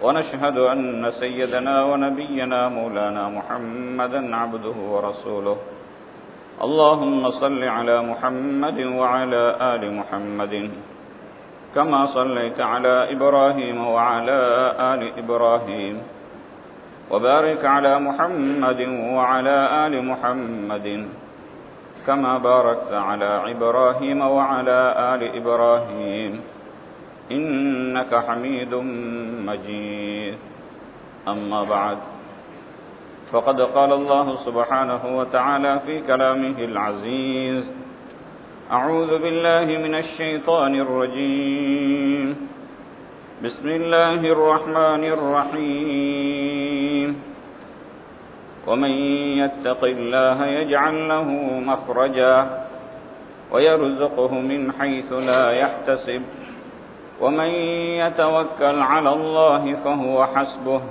ونشهد أن سيدنا ونبينا مولانا محمدا عبده ورسوله. اللهم صل على محمد وعلى آل محمد كما صليت على إبراهيم وعلى آل إبراهيم وبارك على محمد وعلى آل محمد كما باركت على إبراهيم وعلى آل إبراهيم. إنك حميد مجيد. أما بعد فقد قال الله سبحانه وتعالى في كلامه العزيز أعوذ بالله من الشيطان الرجيم. بسم الله الرحمن الرحيم. ومن يتق الله يجعل له مخرجا ويرزقه من حيث لا يحتسب. ومن يتوكل على الله فهو حسبه.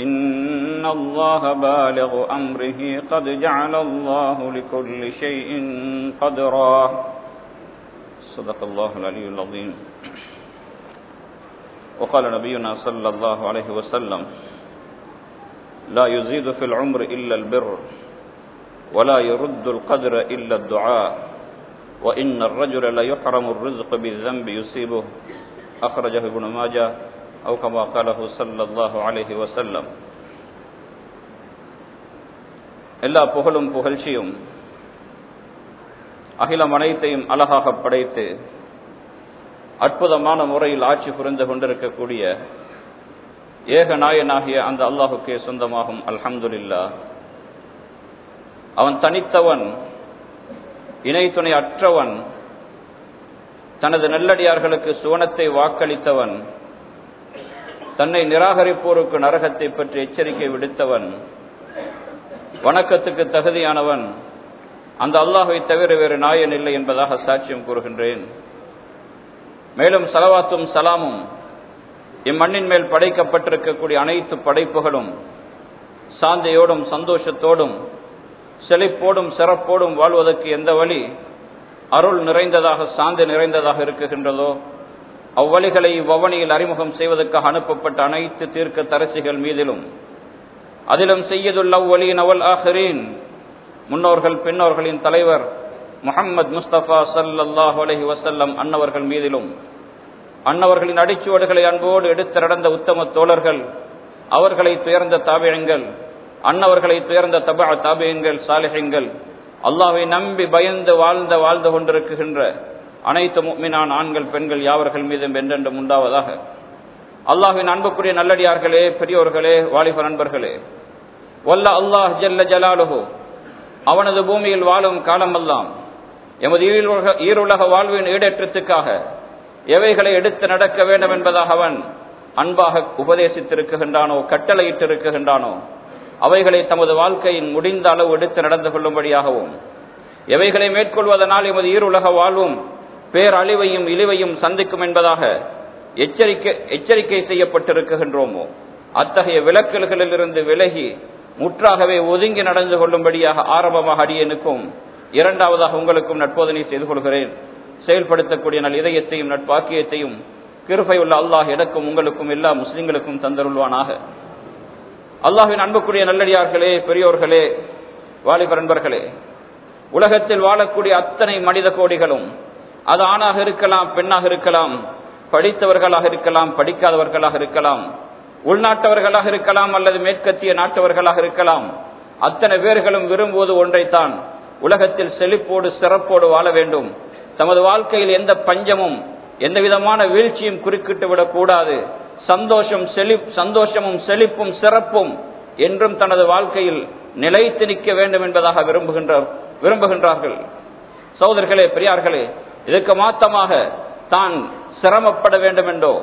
إن الله بالغ أمره قد جعل الله لكل شيء قدرا. صدق الله العلي العظيم. وقال نبينا صلى الله عليه وسلم لا يزيد في العمر إلا البر ولا يرد القدر إلا الدعاء. وإن الرجل ليحرم الرزق بالذنب يصيبه أخرجه ابن ماجه أو كما قاله صلى الله عليه وسلم எல்லா புகழும் புகழ்ச்சியும் அகிலம் அனைத்தையும் அழகாக படைத்து அற்புதமான முறையில் ஆட்சி புரிந்து கொண்டிருக்கக்கூடிய ஏக நாயனாகிய அந்த அல்லாஹுக்கே சொந்தமாகும் அல்ஹம்துல்லா அவன் தனித்தவன் இணை துணை அற்றவன் தனது நல்லடியார்களுக்கு சுவனத்தை வாக்களித்தவன் தன்னை நிராகரிப்போருக்கு நரகத்தை பற்றி எச்சரிக்கை விடுத்தவன் வணக்கத்துக்கு தகுதியானவன் அந்த அல்லாஹை தவிர வேறு நாயன் இல்லை என்பதாக சாட்சியம் கூறுகின்றேன். மேலும் சலவாத்தும் சலாமும் இம்மண்ணின் மேல் படைக்கப்பட்டிருக்கக்கூடிய அனைத்து படைப்புகளும் சாந்தையோடும் சந்தோஷத்தோடும் செழிப்போடும் சிறப்போடும் வாழ்வதற்கு எந்த வழி? அருள் நிறைந்ததாக சாந்தி நிறைந்ததாக இருக்குகின்றதோ? அவ்வழிகளை இவ்வவனியில் அறிமுகம் செய்வதற்காக அனுப்பப்பட்ட அனைத்து தீர்க்க தரசிகள் மீதிலும் அதிலும் செய்யதுள்ள அவ்வழியின் அவல் ஆஹரீன் முன்னோர்கள் பின்னோர்களின் தலைவர் முகம்மது முஸ்தபா சல்லாஹ் அலஹி வசல்லம் அன்னவர்கள் மீதிலும் அன்னவர்களின் அடிச்சுவடுகளை அன்போடு எடுத்து நடந்த உத்தம தோழர்கள் அவர்களை துயர்ந்த தாவிழங்கள் அன்னவர்களை துயர்ந்த தபா தாபியங்கள் சாலிகங்கள் அல்லாவை நம்பி பயந்து வாழ்ந்த வாழ்ந்து கொண்டிருக்கின்ற அனைத்து முக்மினான் ஆண்கள் பெண்கள் யாவர்கள் மீதும் என்றென்றும் உண்டாவதாக. அல்லாஹின் அன்புக்குரிய நல்லடியார்களே பெரியோர்களே வாலிப நண்பர்களே வல்ல அல்லாஹ் ஜல்ல ஜலாலுஹோ அவனது பூமியில் வாழும் காலமெல்லாம் எமது ஈருலக வாழ்வின் ஈடேற்றத்துக்காக எவைகளை எடுத்து நடக்க வேண்டும் என்பதாக அவன் அன்பாக உபதேசித்திருக்குகின்றானோ கட்டளையிட்டிருக்குகின்றானோ அவைகளை தமது வாழ்க்கையின் முடிந்த அளவு எடுத்து நடந்து கொள்ளும்படியாகவும் எவைகளை மேற்கொள்வதனால் எமது ஈருலக வாழ்வும் பேரழிவையும் இழிவையும் சந்திக்கும் என்பதாக எச்சரிக்கை எச்சரிக்கை செய்யப்பட்டிருக்கின்றோமோ? அத்தகைய விலக்கல்களிலிருந்து விலகி முற்றாகவே ஒதுங்கி நடந்து கொள்ளும்படியாக ஆரம்பமாக அடியனுக்கும் இரண்டாவதாக உங்களுக்கும் நட்போதனை செய்து கொள்கிறேன். செயல்படுத்தக்கூடிய நல் இதயத்தையும் நட்பாக்கியத்தையும் கிருபையுள்ள அல்லாஹ் எனக்கும் உங்களுக்கும் எல்லா முஸ்லிம்களுக்கும் தந்தருள்வானாக. அல்லாஹின் அன்புக்குரிய நல்லடியார்களே பெரியோர்களே வாலிபர் அன்பர்களே உலகத்தில் வாழக்கூடிய அத்தனை மனித கோடிகளும் அது ஆணாக இருக்கலாம் பெண்ணாக இருக்கலாம் படித்தவர்களாக இருக்கலாம் படிக்காதவர்களாக இருக்கலாம் உள்நாட்டவர்களாக இருக்கலாம் அல்லது மேற்கத்திய நாட்டவர்களாக இருக்கலாம் அத்தனை பேர்களும் விரும்புவது ஒன்றைத்தான். உலகத்தில் செழிப்போடு சிறப்போடு வாழ வேண்டும். தமது வாழ்க்கையில் எந்த பஞ்சமும் எந்த விதமான வீழ்ச்சியும் குறுக்கிட்டு விடக்கூடாது. சந்தோஷம் செழி சந்தோஷமும் செழிப்பும் சிறப்பும் என்றும் தனது வாழ்க்கையில் நிலைத்து நிற்க வேண்டும் என்பதாக விரும்புகின்ற விரும்புகின்றார்கள். சோதர்களே பெரியார்களே இதுக்கு மாத்தமாக தான் சிரமப்பட வேண்டும் என்றோ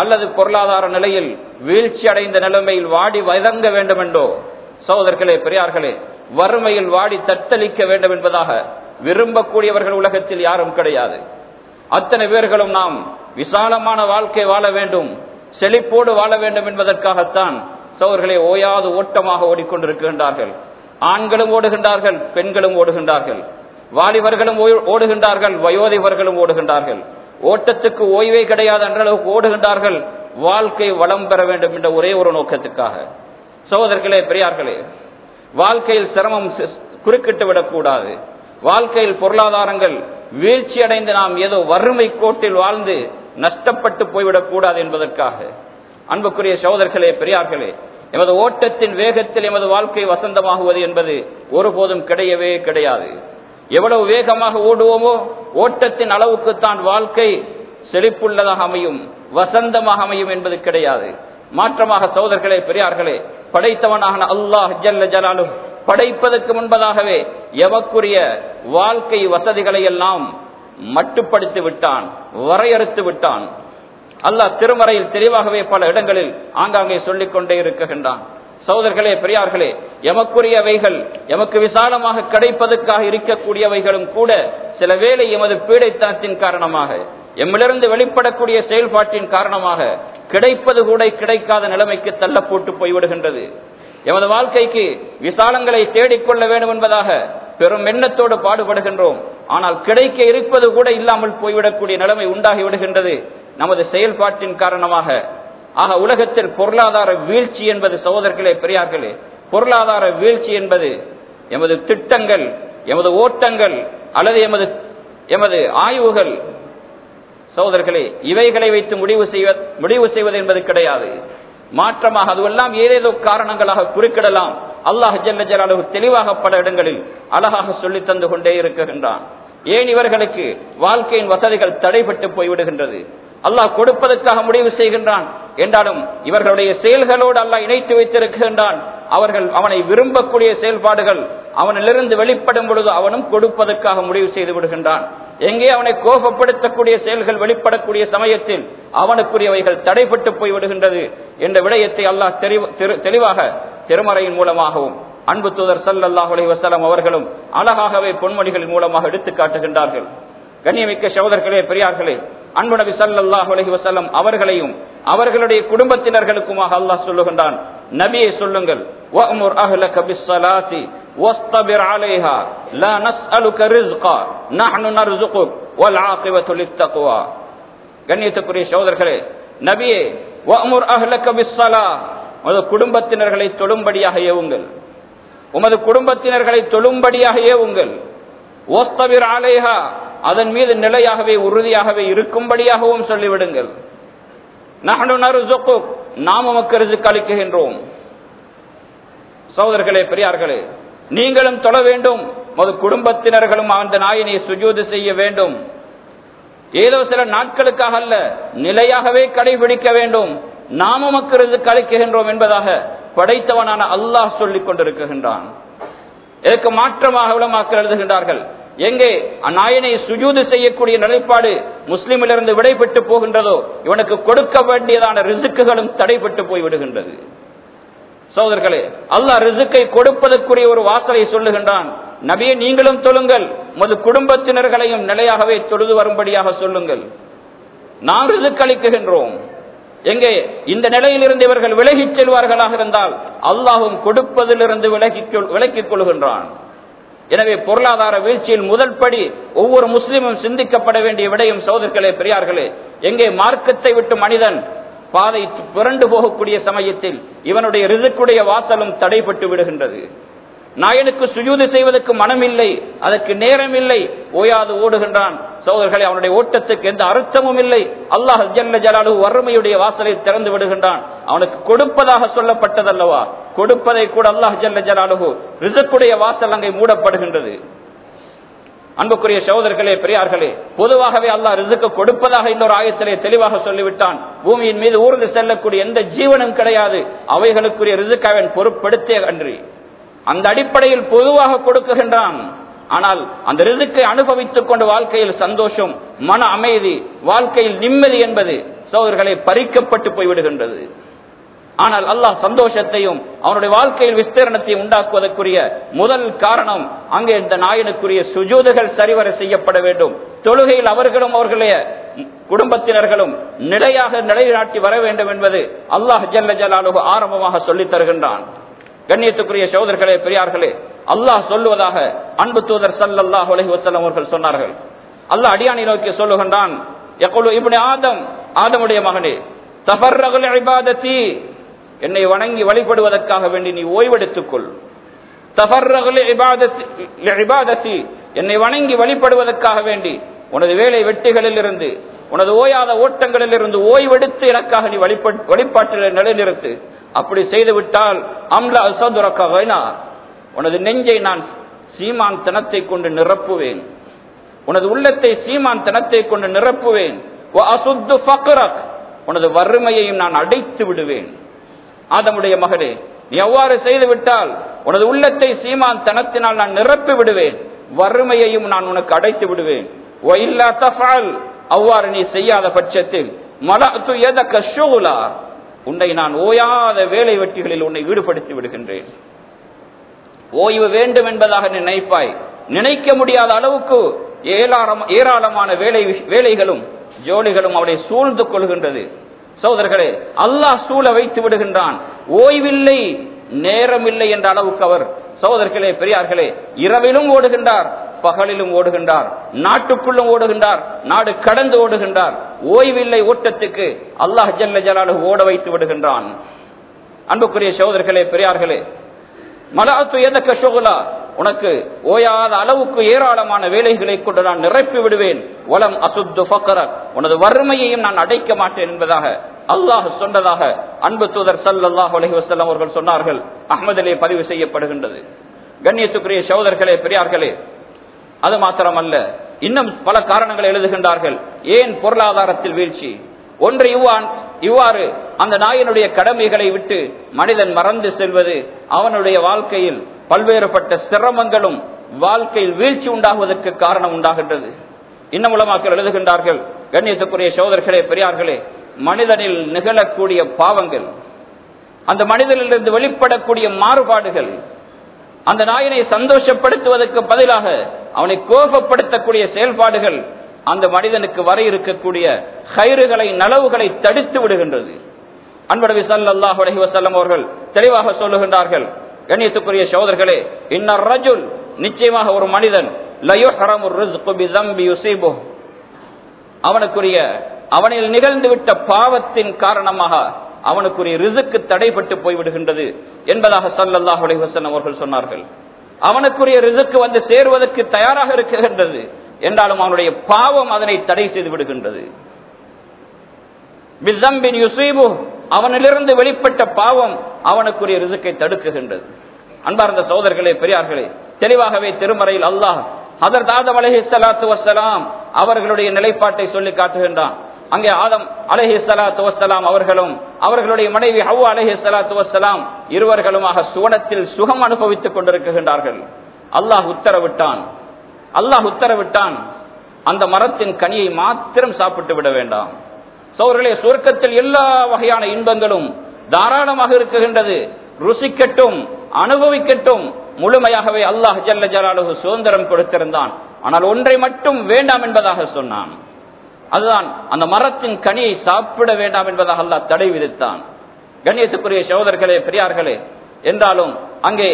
அல்லது பொருளாதார நிலையில் வீழ்ச்சி அடைந்த நிலைமையில் வாடி வதங்க வேண்டும் என்றோ சகோதரர்களே பெரியார்களே வறுமையில் வாடி தத்தளிக்க வேண்டும் என்பதாக விரும்பக்கூடியவர்கள் உலகத்தில் யாரும் கிடையாது. அத்தனை பேர்களும் நாம் விசாலமான வாழ்க்கை வாழ வேண்டும் செழிப்போடு வாழ வேண்டும் என்பதற்காகத்தான் சவர்களை ஓயாது ஓட்டமாக ஓடிக்கொண்டிருக்கின்றார்கள். ஆண்களும் ஓடுகின்றார்கள் பெண்களும் ஓடுகின்றார்கள். வாலிபர்களும் ஓடுகின்றார்கள் வயோதிபர்களும் ஓடுகின்றார்கள். ஓட்டத்துக்கு ஓய்வே கிடையாது என்ற அளவுக்கு ஓடுகின்றார்கள். வாழ்க்கை வளம் பெற வேண்டும் என்ற ஒரே ஒரு நோக்கத்துக்காக சகோதரர்களே பெரியார்களே வாழ்க்கையில் சிரமம் குறுக்கிட்டு விடக்கூடாது. வாழ்க்கையில் பொருளாதாரங்கள் வீழ்ச்சி அடைந்து நாம் ஏதோ வறுமை கோட்டில் வாழ்ந்து நஷ்டப்பட்டு போய்விடக்கூடாது என்பதற்காக. அன்புக்குரிய சகோதரர்களே பெரியார்களே எமது ஓட்டத்தின் வேகத்தில் எமது வாழ்க்கை வசந்தமாகுவது என்பது ஒருபோதும் கிடையவே கிடையாது. எவ்வளவு வேகமாக ஓடுவோமோ ஓட்டத்தின் அளவுக்குத்தான் வாழ்க்கை செழிப்புள்ளதாக அமையும் வசந்தமாக அமையும் என்பது கிடையாது. மாற்றமாக சகோதரர்களே பெரியார்களே படைத்தவனாக அல்லாஹ் ஜல்ல ஜலாலும் படைப்பதற்கு முன்பதாகவே எவக்குரிய வாழ்க்கை வசதிகளை எல்லாம் மட்டுப்படுத்தி விட்டான் வரையறுத்து விட்டான். அல்லாஹ் திருமறையில் தெளிவாகவே பல இடங்களில் ஆங்காங்கே சொல்லிக் கொண்டே இருக்குகின்றான் சோதர்களே பெரியார்களே எமக்குரியவைகள் எமக்கு விசாலமாக கிடைப்பதற்காக இருக்கக்கூடியவைகளும் கூட சில வேளை எமது பீடைத்தனத்தின் காரணமாக எம்மிலிருந்து வெளிப்படக்கூடிய செயல்பாட்டின் காரணமாக கிடைப்பது கூட கிடைக்காத நிலைமைக்கு தள்ள போட்டு போய்விடுகின்றது. எமது வாழ்க்கைக்கு விசாலங்களை தேடிக்கொள்ள வேண்டும் என்பதாக பெரும் எண்ணத்தோடு பாடுபடுகின்றோம். ஆனால் கிடைக்க இருப்பது கூட இல்லாமல் போய்விடக்கூடிய நிலைமை உண்டாகி விடுகின்றது நமது செயல்பாட்டின் காரணமாக. ஆக உலகத்தில் பொருளாதார வீழ்ச்சி என்பது சகோதரர்களே பெரியார்களே பொருளாதார வீழ்ச்சி என்பது எமது திட்டங்கள் எமது ஓட்டங்கள் அல்லது எமது எமது ஆய்வுகள் சகோதரர்களே இவைகளை வைத்து முடிவு செய்வ முடிவு செய்வது என்பது கிடையாது. மாற்றமாக அதுவெல்லாம் ஏதேதோ காரணங்களாக குறுக்கிடலாம். அல்லாஹ் ஜல்ல ஜலாலு தெளிவாக பல இடங்களில் அழகாக சொல்லி தந்து கொண்டே இருக்கின்றான். ஏன் இவர்களுக்கு வாழ்க்கையின் வசதிகள் தடைபட்டு போய்விடுகின்றது? அல்லாஹ் கொடுப்பதற்காக முடிவு செய்கின்றான். என்றாலும் இவர்களுடைய செயல்களோடு அல்லாஹ் இணைத்து வைத்திருக்கின்றான். அவர்கள் அவனை விரும்பக்கூடிய செயல்பாடுகள் அவனிலிருந்து வெளிப்படும் பொழுது அவனும் கொடுப்பதற்காக முடிவு செய்து விடுகின்றான். எங்கே அவனை கோபப்படுத்தக்கூடிய செயல்கள் வெளிப்படக்கூடிய சமயத்தில் அவனுக்குரியவைகள் தடைபட்டு போய்விடுகின்றது என்ற விடயத்தை அல்லாஹ் தெளிவாக திருமறையின் மூலமாகவும் அன்பு தூதர் சல்லாஹுலை வசலம் அவர்களும் அழகாகவே பொன்மொழிகள் மூலமாக எடுத்து காட்டுகின்றார்கள். கண்ணியமிக்க சகோதர்களே பெரியார்களே அன்பு நபி சல்லாஹுலி வசல்லம் அவர்களையும் அவர்களுடைய குடும்பத்தினர்களுக்குமாக அல்லாஹ் சொல்லுகின்றான் நபியை சொல்லுங்கள் கண்ணியத்துக்குரிய சோதர்களே நபியே குடும்பத்தினர்களை தொழும்படியாக ஏவுங்கள். உமது குடும்பத்தினர்களை தொழும்படியாக ஏவுங்கள் ஓஸ்தவிர் ஆலேஹா அதன் மீது நிலையாகவே உறுதியாகவே இருக்கும்படியாகவும் சொல்லிவிடுங்கள். நகனு நாம் உமக்கு ரிசுக்கு அளிக்குகின்றோம். சகோதரர்களே பெரியார்களே நீங்களும் தொழ வேண்டும். மது குடும்பத்தினர்களும் அந்த நாயினை சுஜூது செய்ய வேண்டும். ஏதோ சில நாட்களுக்காக அல்ல நிலையாகவே கடைபிடிக்க வேண்டும். நாம மக்களுக்கு கழிக்குகின்றோம் என்பதாக படைத்தவனான அல்லாஹ் சொல்லிக் கொண்டிருக்கின்றான். இதற்கு மாற்றமாக உலமாக்கள் எழுதுகின்றார்கள். எங்கே? அந்நாயனை சுஜூது செய்யக்கூடிய நிலைப்பாடு முஸ்லிமிலிருந்து விடைபெற்று போகின்றதோ இவனுக்கு கொடுக்க வேண்டியதான ரிசுக்குகளும் தடைபட்டு போய்விடுகின்றது சோதர்களே அல்லாஹ் ரிசுக்கை கொடுப்பதற்குரிய ஒரு வாசலை சொல்லுகின்றான். நபியை நீங்களும் சொல்லுங்கள் உமது குடும்பத்தினர்களையும் நிலையாகவே தொழுது வரும்படியாக சொல்லுங்கள். நாம் ரிசுக்களிக்குகின்றோம் எங்கே? இந்த நிலையிலிருந்து இவர்கள் விலகிச் செல்வார்களாக இருந்தால் அல்லாஹும் கொடுப்பதிலிருந்து விலக்கிக் கொள்கின்றான். எனவே பொருளாதார வீழ்ச்சியில் முதல் படி ஒவ்வொரு முஸ்லிமும் சிந்திக்கப்பட வேண்டிய விடையும் சோதர்களே பெரியார்களே எங்கே மார்க்கத்தை விட்டு மனிதன் பாதை புரண்டு போகக்கூடிய சமயத்தில் இவனுடைய ரிசுக்குடைய வாசலும் தடைப்பட்டு விடுகின்றது. நாயனுக்கு சுஜூது செய்வதற்கு மனம் இல்லை அதற்கு நேரம் இல்லை ஓயாது ஓடுகின்றான். சோதர்களை அவனுடைய ஓட்டத்துக்கு எந்த அர்த்தமும் இல்லை. அல்லாஹ் ஜல்ல ஜலாலு வறுமையுடைய வாசலை திறந்து விடுகின்றான். அவனுக்கு கொடுப்பதாக சொல்லப்பட்டதல்லவா? கொடுப்பதை கூட அல்லாஹ் ஜல்ல ஜலாலு ரிசக்குடைய வாசல் அங்கே மூடப்படுகின்றது. அன்புக்குரிய சகோதரர்களே பெரியார்களே பொதுவாகவே அல்லாஹ் ரிசுக்கு கொடுப்பதாக இன்னொரு ஆயத்திலே தெளிவாக சொல்லிவிட்டான். பூமியின் மீது ஊர்ந்து செல்லக்கூடிய எந்த ஜீவனும் கிடையாது. அவைகளுக்குரிய ரிசுக்கு அவன் பொறுப்படுத்தே அன்றி. அந்த அடிப்படையில் பொதுவாக கொடுக்குகின்றான். ஆனால் அந்த ரிசுக்கை அனுபவித்துக் கொண்டு வாழ்க்கையில் சந்தோஷம் மன அமைதி வாழ்க்கையில் நிம்மதி என்பது சோதர்களை பறிக்கப்பட்டு போய்விடுகின்றது. ஆனால் அல்லாஹ் சந்தோஷத்தையும் அவனுடைய வாழ்க்கையில் விஸ்தீரணத்தையும் உண்டாக்குவதற்குரிய முதல் காரணம் அங்கே இந்த நாயனுக்குரிய சுஜூதுகள் சரிவர செய்யப்பட வேண்டும். தொழுகையில் அவர்களும் அவர்களுடைய குடும்பத்தினர்களும் நிலையாக நிலைநாட்டி வர வேண்டும் என்பது அல்லாஹ் ஜல்ல ஜலாலு ஆரம்பமாக சொல்லித் தருகின்றான். கண்ணியத்துக்குரிய சோதர்களே பெரியார்களே அல்லாஹ் சொல்லுவதாக அன்பு தூதர் சல்லாஹ் அலைஹி அவர்கள் சொன்னார்கள். அல்லாஹ் அடியானை நோக்கி சொல்லுகின்றான் யகுலு ஆதம் ஆதமுடைய மகனே தஃபர்ரகுல் இபாதத்தி என்னை வணங்கி வழிபடுவதற்காக வேண்டி நீ ஓய்வெடுத்துக்கொள். தஃபர்ரகுல் இபாதத்தி என்னை வணங்கி வழிபடுவதற்காக வேண்டி உனது வேலை வெட்டிகளில் இருந்து உனது ஓயாத ஓட்டங்களில் இருந்து ஓய்வெடுத்து எனக்காக நீ வழிபாட்டில் நிலைநிறுத்து. அப்படி செய்துவிட்டால் அம்ல அசதுரக்க வேணா உனது நெஞ்சை நான் சீமான் தனத்தை கொண்டு நிரப்புவேன். உனது உள்ளத்தை சீமான் தனத்தை கொண்டு நிரப்புவேன். உனது வறுமையையும் நான் அடைத்து விடுவேன். ஆதமுடைய மகனே நீ அவ்வாறு செய்து விட்டால் உனது உள்ளத்தை சீமான் தனத்தினால் நான் நிரப்பி விடுவேன். வறுமையையும் நான் உனக்கு அடைத்து விடுவேன். அவ்வாறு நீ செய்யாத பட்சத்தில் மலத்து எதக்க கஷூலா உன்னை நான் ஓயாத வேலை வெட்டிகளில் உன்னை ஈடுபடுத்தி விடுகின்றேன். ஓய்வு வேண்டும் என்பதாக நினைப்பாய். நினைக்க முடியாத அளவுக்கு ஏராளமான வேலை வேலைகளும் ஜோலிகளும் அவரை சூழ்ந்து கொள்கின்றது. சோதர்களே அல்லாஹ் சூழ வைத்து விடுகின்றான். ஓய்வில்லை நேரம் இல்லை என்ற அளவுக்கு அவர் சோதர்களே பெரியார்களே இரவிலும் ஓடுகின்றார். பகலிலும் ஓடுகின்றார் நாட்டுக்குள்ளும் ஓடுகின்றார் நாடு கடந்து ஓடுகின்றார். ஓய்வில்லை ஓட்டத்துக்கு அல்லாஹ் ஜல்ல ஜலாலு ஓட வைத்து விடுகின்றான். அன்புக்குரிய சோதர்களே பெரியார்களே மலாத்து எதக்க சோகுலா உனக்கு ஓயாத அளவுக்கு ஏராளமான வேலைகளை கொண்டு நான் நிரப்பி விடுவேன். வளம் அசுத்து ஃபக்கரக் உனது வறுமையையும் நான் அடைக்க மாட்டேன் என்பதாக அல்லாஹ் சொன்னதாக அன்பு தூதர் சல்லாஹ் அலஹி வசல்லாம் அவர்கள் சொன்னார்கள். அஹமதிலே பதிவு செய்யப்படுகின்றது. கண்ணியத்துக்குரிய சோதர்களே பெரியார்களே அது மாத்திரமல்ல. இன்னும் பல காரணங்களை எழுதுகின்றார்கள். ஏன் பொருளாதாரத்தில் வீழ்ச்சி? ஒன்று இவ்வான் இவ்வாறு அந்த நாயனுடைய கடமைகளை விட்டு மனிதன் மறந்து செல்வது அவனுடைய வாழ்க்கையில் பல்வேறுபட்ட சிரமங்களும் வாழ்க்கையில் வீழ்ச்சி உண்டாகுவதற்கு காரணம் உண்டாகின்றது. இன்னும் உலமாக்கள் எழுதுகின்றார்கள் கண்ணியத்துக்குரிய சோதர்களே பெரியார்களே மனிதனில் நிகழக்கூடிய பாவங்கள் அந்த மனிதனிலிருந்து வெளிப்படக்கூடிய மாறுபாடுகள் அந்த நாயனை சந்தோஷப்படுத்துவதற்கு பதிலாக அவனை கோபப்படுத்தக்கூடிய செயல்பாடுகள் அந்த மனிதனுக்கு வர இருக்கக்கூடிய கயிறுகளை நலவுகளை தடுத்து விடுகின்றது. அன்படவி சல்லாஹ் அலஹி வசல்லம் அவர்கள் தெளிவாக சொல்லுகின்றார்கள். கண்ணியத்துக்குரிய சோதர்களே இன்னர் ரஜுல் நிச்சயமாக ஒரு மனிதன் அவனுக்குரிய அவனில் நிகழ்ந்துவிட்ட பாவத்தின் காரணமாக அவனுக்குரிய ரிசுக்கு தடைபட்டு போய்விடுகின்றது என்பதாக சல்லாஹ் அலைஹசன் அவர்கள் சொன்னார்கள். அவனுக்குரிய ரிசுக்கு வந்து சேருவதற்கு தயாராக இருக்கின்றது என்றாலும் அவனுடைய பாவம் அதனை தடை செய்து விடுகின்றது. அவனிலிருந்து வெளிப்பட்ட பாவம் அவனுக்குரிய ரிசுக்கை தடுக்குகின்றது. அன்பார்ந்த சோதர்களே பெரியார்களே தெளிவாகவே திருமறையில் அல்லாஹ் அதர் தாதம் அலஹி சலாத்து வசலாம் அவர்களுடைய நிலைப்பாட்டை சொல்லி காட்டுகின்றான். அங்கே ஆதம் அலஹி சலாத்து வசலாம் அவர்களும் அவர்களுடைய மனைவி ஹவு அலஹி சலாத்து வசலாம் இருவர்களுமாக சுவனத்தில் சுகம் அனுபவித்துக் கொண்டிருக்கின்றார்கள். அல்லாஹ் உத்தரவிட்டான். அல்லாஹ் உத்தரவிட்டான். அந்த மரத்தின் கனியை மாத்திரம் சாப்பிட்டு விட வேண்டாம். சோர்களே சுருக்கத்தில் எல்லா வகையான இன்பங்களும் தாராளமாக இருக்குகின்றது ருசிக்கட்டும் அனுபவிக்கட்டும் முழுமையாகவே அல்லாஹ் ஜல்ல ஜலாலு சுதந்திரம் கொடுத்திருந்தான். ஆனால் ஒன்றை மட்டும் வேண்டாம் என்பதாக சொன்னான். அதுதான் அந்த மரத்தின் கனியை சாப்பிட வேண்டாம் என்பதாக அல்லாஹ் தடை விதித்தான். கண்ணியத்துக்குரிய சகோதரர்களே பெரியார்களே என்றாலும் அங்கே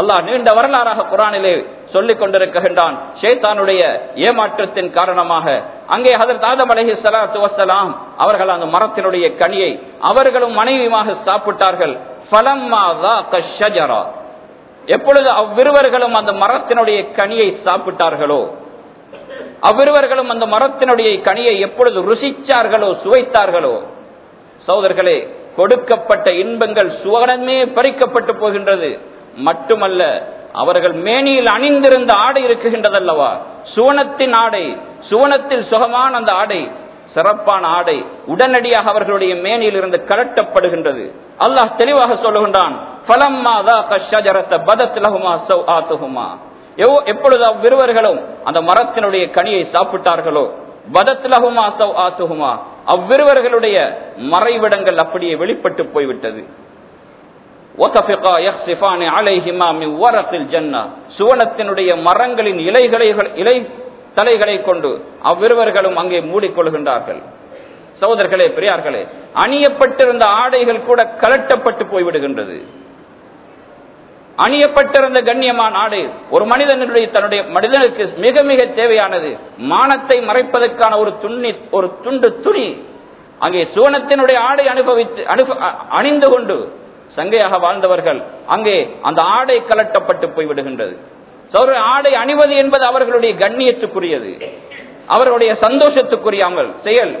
அல்லாஹ் நீண்ட வரலாறாக குரானிலே சொல்லிக் கொண்டிருக்கின்றான். ஷேத்தானுடைய ஏமாற்றத்தின் காரணமாக அங்கே ஹதரத் ஆதம் அலஹி சலாத்து வசலாம் அவர்கள் அந்த மரத்தினுடைய கனியை அவர்களும் மனைவியுமாக சாப்பிட்டார்கள். எப்பொழுது அவ்விருவர்களும் அந்த மரத்தினுடைய கனியை சாப்பிட்டார்களோ அவ்விருவர்களும் அந்த மரத்தினுடைய கனியை எப்பொழுது ருசிச்சார்களோ சுவைத்தார்களோ சோதர்களே கொடுக்கப்பட்ட இன்பங்கள் சுவனமே பறிக்கப்பட்டு போகின்றது. மட்டுமல்ல அவர்கள் மேனியில் அணிந்திருந்த ஆடை இருக்குகின்றதல்லவா? சுவனத்தின் ஆடை சுவனத்தில் சுகமான அந்த ஆடை சிறப்பான ஆடை உடனடியாக அவர்களுடைய மேனியில் இருந்து கலட்டப்படுகின்றது அல்லாஹ் தெளிவாக சொல்லுகின்றான் எப்பொழுது அவ்விருவர்களும் அந்த மரத்தினுடைய கனியை சாப்பிட்டார்களோ பதத்லகுமா சவ் ஆத்துகுமா அவ்விருவர்களுடைய மறைவிடங்கள் அப்படியே வெளிப்பட்டு போய்விட்டது. சுவனத்தினுடைய மரங்களின் இலைகளை இலை தலைகளை கொண்டு அவ்விருவர்களும் அங்கே மூடிக்கொள்கின்றார்கள். சகோதரர்களே பெரியார்களே அணியப்பட்டிருந்த ஆடைகள் கூட கலட்டப்பட்டு போய்விடுகின்றது. அணியப்பட்டிருந்த கண்ணியமான ஆடை ஒரு மனிதனுடைய தன்னுடைய மனிதனுக்கு மிக மிக தேவையானது மானத்தை மறைப்பதற்கான ஒரு துணி ஒரு துண்டு துணி. அங்கே சுவனத்தினுடைய ஆடை அனுபவித்து அணிந்து கொண்டு சங்கையாக வாழ்ந்தவர்கள் அங்கே அந்த ஆடை கலட்டப்பட்டு போய்விடுகின்றது. ஆடை அணிவது என்பது அவர்களுடைய கண்ணியத்துக்குரியது. அவர்களுடைய சந்தோஷத்துக்குரியாமல் செயல்.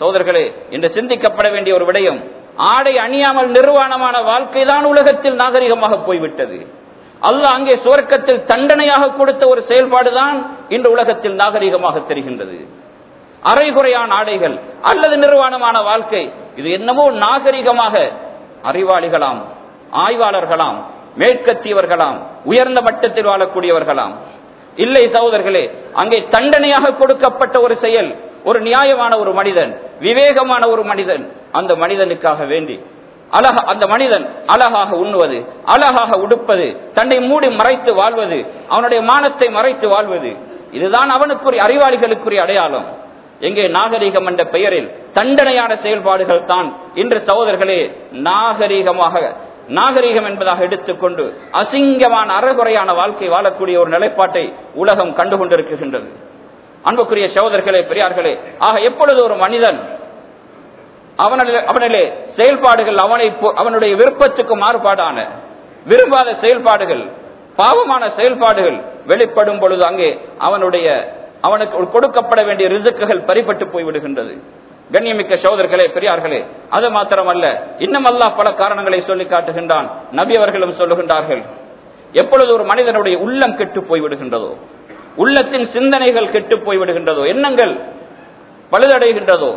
சோதர்களே இன்று சிந்திக்கப்பட வேண்டிய ஒரு விடயம் ஆடை அணியாமல் நிர்வாணமான வாழ்க்கை தான் உலகத்தில் நாகரிகமாக போய்விட்டது. அல்ல அங்கே சுவர்க்கத்தில் தண்டனையாக கொடுத்த ஒரு செயல்பாடுதான் இன்று உலகத்தில் நாகரிகமாக தெரிகின்றது. அரைகுறையான ஆடைகள் அல்லது நிர்வாணமான வாழ்க்கை இது என்னமோ நாகரிகமாக அறிவாளிகளாம் ஆய்வாளர்களாம் மேற்கத்தியவர்களாம் உயர்ந்த மட்டத்தில் வாழக்கூடியவர்களாம் இல்லை சகோதரர்களே அங்கே தண்டனையாக கொடுக்கப்பட்ட ஒரு செயல் ஒரு நியாயமான ஒரு மனிதன் விவேகமான ஒரு மனிதன் அந்த மனிதனுக்காக வேண்டி. அழக அந்த மனிதன் அழகாக உண்ணுவது அழகாக உடுப்பது தன்னை மூடி மறைத்து வாழ்வது அவனுடைய மானத்தை மறைத்து வாழ்வது இதுதான் அவனுக்குரிய அறிவாளிகளுக்குரிய அடையாளம். எங்கே நாகரிகம் என்ற பெயரில் தண்டனையான செயல்பாடுகள் தான். இன்று சகோதரர்களே நாகரிகமாக நாகரிகம் என்பதாக எடுத்துக்கொண்டு அசிங்கமான அறகுறையான வாழ்க்கை வாழக்கூடிய ஒரு நிலைப்பாட்டை உலகம் கண்டுகொண்டிருக்கின்றது. அன்புக்குரிய சகோதரர்களே பெரியார்களே ஆக எப்பொழுது ஒரு மனிதன் அவனிலே அவனிலே செயல்பாடுகள் அவனை அவனுடைய விருப்பத்துக்கு மாறுபாடான விரும்பாத செயல்பாடுகள் பாவமான செயல்பாடுகள் வெளிப்படும் பொழுது அங்கே அவனுடைய அவனுக்கு கொடுக்கப்பட வேண்டிய ரிசுக்குகள் பறிப்பட்டு போய்விடுகின்றது. கண்ணியமிக்க சோதர்களே பெரியார்களே அது மாத்திரமல்ல. இன்னும் அல்லாஹ் பல காரணங்களை சொல்லி காட்டுகின்றான். நபி அவர்களும் சொல்லுகின்றார்கள் எப்பொழுது ஒரு மனிதனுடைய உள்ளம் கெட்டு போய்விடுகின்றதோ உள்ளத்தின் சிந்தனைகள் கெட்டு போய்விடுகின்றதோ எண்ணங்கள் பழுதடைகின்றதோ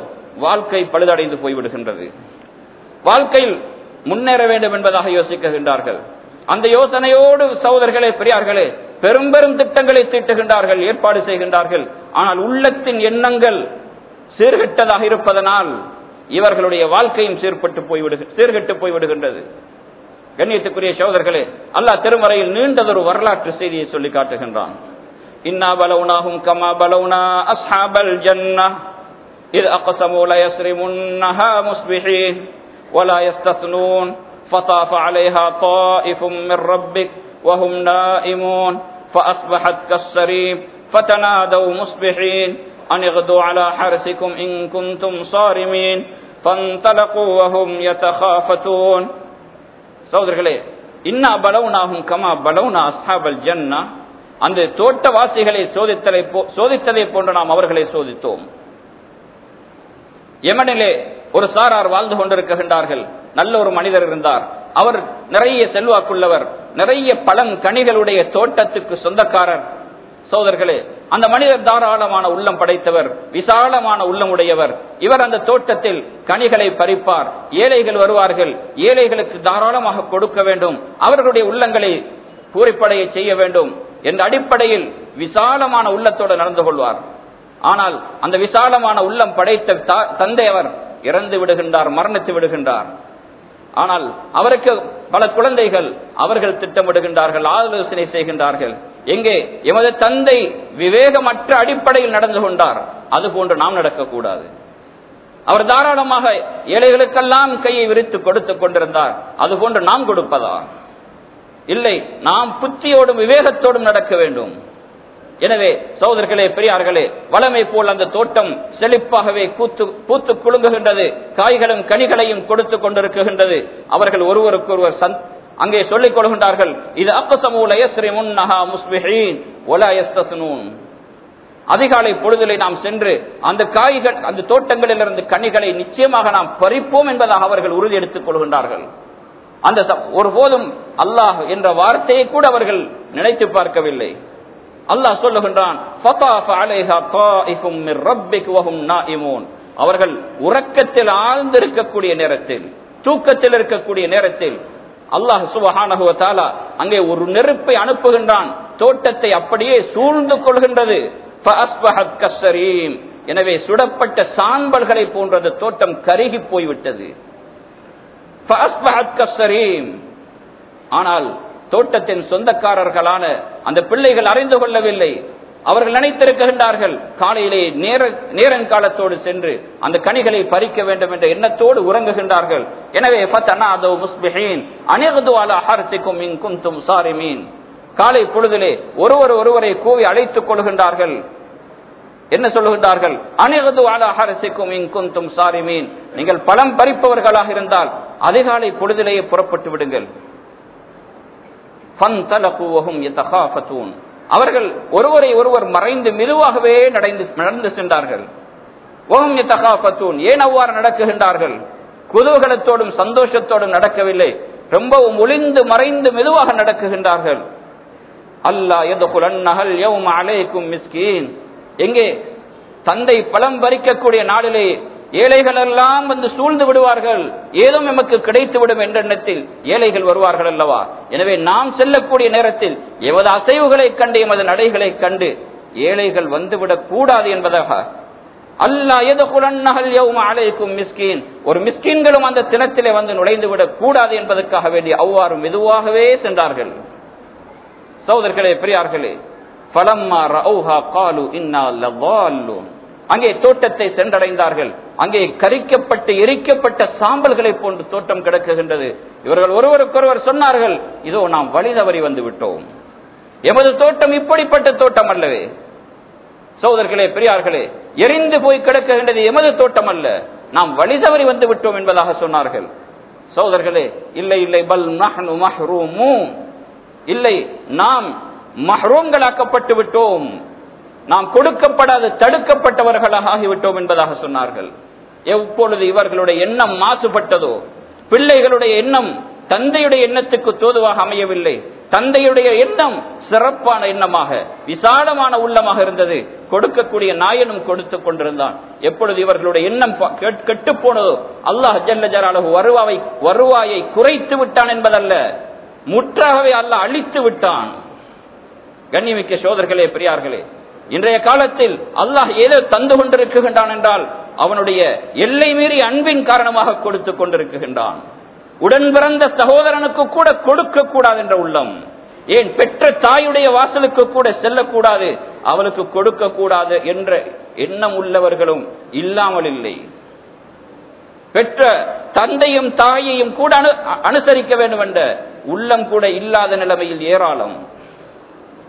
வாழ்க்கை பழுதடைந்து போய்விடுகின்றது. வாழ்க்கையில் முன்னேற வேண்டும் என்பதாக யோசிக்கின்றார்கள். அந்த யோசனையோடு சகோதரர்களே பெரியார்களே பெரும் பெரும் திட்டங்களை தீட்டுகின்றார்கள் ஏற்பாடு செய்கின்றார்கள். ஆனால் உள்ளத்தின் எண்ணங்கள் சீர்கெட்டதாக இருப்பதனால் இவர்களுடைய வாழ்க்கையும் சீர்பட்டு போய்விடு சீர்கெட்டு போய்விடுகின்றது கண்ணியத்துக்குரிய சகோதரர்களே அல்லாஹ் திருமறையில் நீண்டதொரு வரலாற்று செய்தியை சொல்லி காட்டுகின்றான் இன்னா பலவுனாகும் கமா பலவுனா அஸ்ஹாபல் ஜன்னா إذ أقسموا ليسرمنها مصبحين ولا يستثنون فطاف عليها طائف من ربك وهم نائمون فأصبحت كالسريب فتنادوا مصبحين أن اغدوا على حرسكم إن كنتم صارمين فانطلقوا وهم يتخافتون சகோதரர்களே இன்னா பலவுனாகும் கமா பலவுனா அஸ்ஹாபல் ஜன்னா அந்த தோட்டவாசிகளை சோதித்தலை சோதித்ததை போன்று நாம் அவர்களை சோதித்தோம் யமனிலே ஒரு சாரார் வாழ்ந்து கொண்டிருக்கின்றார்கள் நல்ல ஒரு மனிதர் இருந்தார் அவர் நிறைய செல்வாக்குள்ளவர் நிறைய பழம் கனிகளுடைய தோட்டத்துக்கு சொந்தக்காரர் சோதர்களே அந்த மனிதர் தாராளமான உள்ளம் படைத்தவர் விசாலமான உள்ளம் உடையவர். இவர் அந்த தோட்டத்தில் கனிகளை பறிப்பார். ஏழைகள் வருவார்கள். ஏழைகளுக்கு தாராளமாக கொடுக்க வேண்டும். அவர்களுடைய உள்ளங்களை கூறிப்படைய செய்ய வேண்டும் என்ற அடிப்படையில் விசாலமான உள்ளத்தோடு நடந்து கொள்வார். ஆனால் அந்த விசாலமான உள்ளம் படைத்த தந்தை அவர் இறந்து விடுகின்றார் மரணித்து விடுகின்றார். ஆனால் அவருக்கு பல குழந்தைகள் அவர்கள் திட்டமிடுகின்றார்கள் ஆலோசனை செய்கின்றார்கள். எங்கே? எமது தந்தை விவேகமற்ற அடிப்படையில் நடந்து கொண்டார். அது போன்று நாம் நடக்கக்கூடாது. அவர் தாராளமாக ஏழைகளுக்கெல்லாம் கையை விரித்து கொடுத்துக் கொண்டிருந்தார். அது போன்று நாம் கொடுப்பதா? இல்லை நாம் புத்தியோடும் விவேகத்தோடும் நடக்க வேண்டும். எனவே சகோதரர்களே பெரியார்களே வளமை போல் அந்த தோட்டம் செழிப்பாகவே கூத்து பூத்து குலுங்குகின்றது. காய்களும் கனிகளையும் கொடுத்து கொண்டிருக்கின்றது. அவர்கள் ஒருவருக்கொருவர் அங்கே சொல்லிக் கொள்கின்றார்கள் இது அக்கசமூலயஸ்ரீன் அதிகாலை பொழுதிலே நாம் சென்று அந்த காய்கள் அந்த தோட்டங்களில் இருந்து கனிகளை நிச்சயமாக நாம் பறிப்போம் என்பதாக அவர்கள் உறுதி எடுத்துக் கொள்கின்றார்கள். அந்த ஒருபோதும் அல்லாஹ் என்ற வார்த்தையை கூட அவர்கள் நினைத்து பார்க்கவில்லை. அல்லாஹ் சொல்லுகின்றான் அவர்கள் உறக்கத்தில் ஆழ்ந்திருக்கக்கூடிய நேரத்தில் தூக்கத்தில் இருக்கக்கூடிய நேரத்தில் அல்லாஹ் சுபஹானகுவத்தாலா அங்கே ஒரு நெருப்பை அனுப்புகின்றான். தோட்டத்தை அப்படியே சூழ்ந்து கொள்கின்றது. எனவே சுடப்பட்ட சாம்பல்களை போன்றது தோட்டம் கருகி போய்விட்டது. ஆனால் தோட்டத்தின் சொந்தக்காரர்களான அந்த பிள்ளைகள் அறிந்து கொள்ளவில்லை. அவர்கள் நினைத்திருக்கின்றார்கள் காலையிலே நேர நேரங்காலத்தோடு சென்று அந்த கனிகளை பறிக்க வேண்டும் என்ற எண்ணத்தோடு உறங்குகின்றார்கள். எனவே காலை பொழுதிலே ஒருவர் ஒருவரை கூவி அழைத்துக் கொள்கின்றார்கள். என்ன சொல்லுகின்றார்கள் அணிகது ஆலஹரசிக்கும் இங்குந்தும் சாரிமீன். நீங்கள் பழம் பறிப்பவர்களாக இருந்தால் அதிகாலை பொழுதிலேயே புறப்பட்டு விடுங்கள். அவர்கள் ஒருவரை ஒருவர் மறைந்து மெதுவாகவே நடந்து நடந்து சென்றார்கள். ஓம் தகாபத்தூன் ஏன் அவ்வாறு நடக்குகின்றார்கள்? குதூகலத்தோடும் சந்தோஷத்தோடும் நடக்கவில்லை. ரொம்பவும் ஒளிந்து மறைந்து மெதுவாக நடக்குகின்றார்கள். அல்லா நகல் யௌம அலைக்கும் மிஸ்கின். எங்கே? தந்தை பலம் பறிக்கக்கூடிய நாளிலே ஏழைகள் எல்லாம் வந்து சூழ்ந்து விடுவார்கள். ஏதோ எமக்கு கிடைத்து விடும் என்ற எண்ணத்தில் ஏழைகள் வருவார்கள் அல்லவா? எனவே நாம் செல்லக்கூடிய நேரத்தில் எமது அசைவுகளை கண்டு எமது நடைகளை கண்டு ஏழைகள் வந்துவிடக் கூடாது என்பதாக அல்லா எதுகுலன்னஹல் யௌம அலைக்கும் மிஸ்கின். ஒரு மிஸ்கீன்களும் அந்த தினத்திலே வந்து நுழைந்து விடக் கூடாது என்பதற்காக வேண்டி அவ்வாறு மெதுவாகவே சென்றார்கள். சகோதரர்களே பெரியார்களே பலம்மா ரவுஹா காலு இன்னா லவால்லூன். அங்கே தோட்டத்தை சென்றடைந்தார்கள். அங்கே கரிக்கப்பட்டு எரிக்கப்பட்ட சாம்பல்களை போன்று தோட்டம் கிடக்குகின்றது. இவர்கள் ஒருவருக்கொருவர் சொன்னார்கள் இதோ நாம் வழி தவறி வந்து விட்டோம். எமது தோட்டம் இப்படிப்பட்ட தோட்டம் அல்லவே. சோதர்களே பெரியார்களே எரிந்து போய் கிடக்குகின்றது எமது தோட்டம் அல்ல. நாம் வழி தவறி வந்து விட்டோம் என்பதாக சொன்னார்கள். சோதர்களே இல்லை இல்லை பல் நஹ்னு இல்லை நாம் மஹ்ரூம்களாக்கப்பட்டு விட்டோம். நாம் கொடுக்கப்படாத தடுக்கப்பட்டவர்களாக ஆகிவிட்டோம் என்பதாக சொன்னார்கள். எப்பொழுது இவர்களுடைய எண்ணம் மாசுபட்டதோ பிள்ளைகளுடைய எண்ணம் தந்தையுடைய எண்ணத்துக்கு தோதுவாக அமையவில்லை. தந்தையுடைய எண்ணம் சிறப்பான எண்ணமாக விசாலமான உள்ளமாக இருந்தது. கொடுக்கக்கூடிய நாயனும் கொடுத்து கொண்டிருந்தான். எப்பொழுது இவர்களுடைய எண்ணம் கெட்டு போனதோ அல்லாஹ் ஜல்ல ஜலாலு வருவாயை வருவாயை குறைத்து விட்டான் என்பதல்ல. முற்றாகவே அல்லாஹ் அழித்து விட்டான். கண்ணிமிக்க சோதர்களே பெரியார்களே இன்றைய காலத்தில் அல்லாஹ் ஏதோ தந்து கொண்டிருக்கின்றான் என்றால் அவனுடைய எல்லை மீறி அன்பின் காரணமாக கொடுத்து கொண்டிருக்கின்றான். உடன் பிறந்த சகோதரனுக்கு கூட கொடுக்க கூடாது என்ற உள்ளம். ஏன் பெற்ற தாயுடைய வாசலுக்கு கூட செல்லக்கூடாது அவளுக்கு கொடுக்க கூடாது என்ற எண்ணம் உள்ளவர்களும் இல்லாமல் இல்லை. பெற்ற தந்தையும் தாயையும் கூட அனுசரிக்க வேண்டும் என்ற உள்ளம் கூட இல்லாத நிலைமையில் ஏராளம்.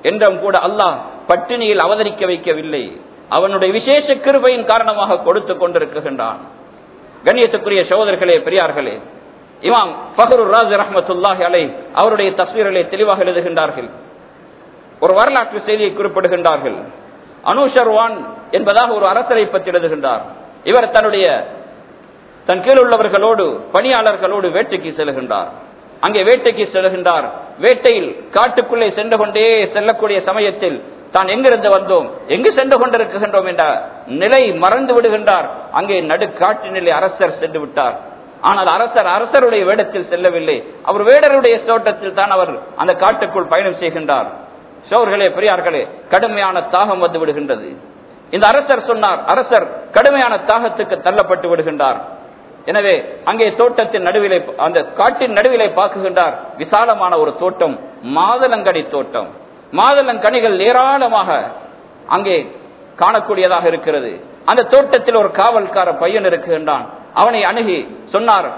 என்றும் கூட அல்லாஹ் பட்டினியில் அவதரிக்க வைக்கவில்லை. அவனுடைய விசேஷ கிருபையின் காரணமாக கொடுத்து கொண்டிருக்கின்றான். கண்ணியத்துக்குரிய சகோதரர்களே பெரியார்களே இமாம் ஃபஹரு ராஜ் ரஹமத்துல்லாஹி அலை அவருடைய தஸ்வீரலை தெளிவாக எழுதுகின்றார்கள். ஒரு வரலாற்று செய்தியை குறிப்பிடுகின்றார்கள். அனுஷர்வான் என்பதாக ஒரு அரசரை பற்றி எழுதுகின்றார். இவர் தன்னுடைய தன் கீழ் உள்ளவர்களோடு பணியாளர்களோடு வேட்டைக்கு செல்கின்றார். அங்கே வேட்டைக்கு செல்கின்றார். வேட்டையில் காட்டுக்குள்ளே சென்று கொண்டே செல்லக்கூடிய சமயத்தில் தான் எங்கிருந்து வந்தோம்? எங்கு சென்று கொண்டிருக்கின்றோம் என்ற நிலை மறந்து விடுகின்றார். அங்கே நடுக்காட்டினிலே அரசர் சென்று விட்டார். ஆனால் அரசர் அரசருடைய வேடத்தில் செல்லவில்லை. அவர் வேடருடைய தோட்டத்தில் தான் அவர் அந்த காட்டுக்குள் பயணம் செய்கின்றார். சோர்களே பெரியார்களே கடுமையான தாகம் வந்து விடுகின்றது. இந்த அரசர் சொன்னார் அரசர் கடுமையான தாகத்துக்கு தள்ளப்பட்டு விடுகின்றார். எனவே அங்கே தோட்டத்தின் நடுவிலே அந்த காட்டின் நடுவிலே பார்க்குகின்றார் விசாலமான ஒரு தோட்டம் மாதளங்கனி தோட்டம். மாதளங்கனிகள் ஏராளமாக அங்கே காணக்கூடியதாக இருக்கிறது. அந்த தோட்டத்தில் ஒரு காவல்கார பையன் இருக்குகின்றான் அவனை அணுகி சொன்னார்